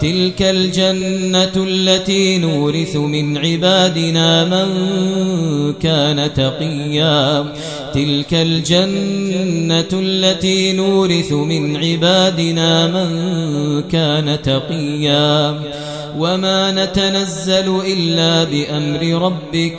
تلك الجنة التي نورث من عبادنا من كان تقيا. تلك الجنة التي نورث من عبادنا من كان تقيا. وما نتنزل إلا بأمر ربك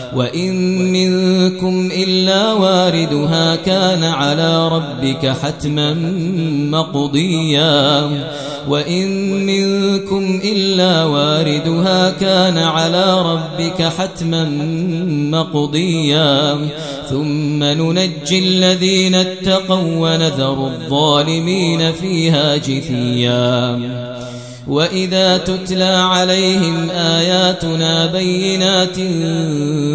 وإن منكم إلا واردها كان على ربك حتما مقضيا وإن منكم إلا واردها كان على ربك حتما مقضيا ثم ننجي الذين اتقوا ونذر الظالمين فيها جثيا وإذا تتلى عليهم آياتنا بينات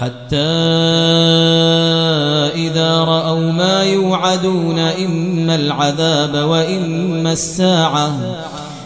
حتى إذا رأوا ما يوعدون إما العذاب وإما الساعة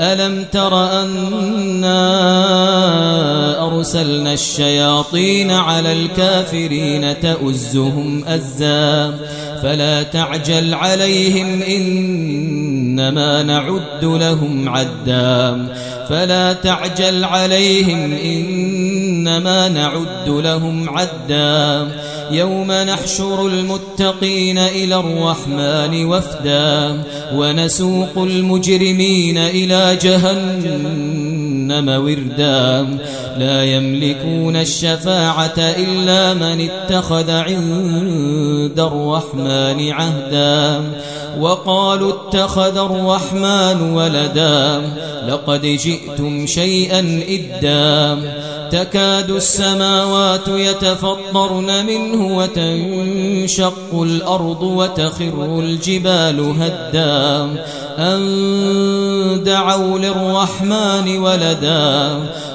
ألم تر أنا أرسلنا الشياطين على الكافرين تأزهم أزا فلا تعجل عليهم إنما نعد لهم عدا فلا تعجل عليهم إنما إنما نعد لهم عدا. يوم نحشر المتقين إلى الرحمن وفدا. ونسوق المجرمين إلى جهنم وردا. لا يملكون الشفاعة إلا من اتخذ عند الرحمن عهدا. وقالوا اتخذ الرحمن ولدا. لقد جئتم شيئا إدا. تكاد السماوات يتفطرن منه وتنشق الأرض وتخر الجبال هدا أن دعوا للرحمن ولدا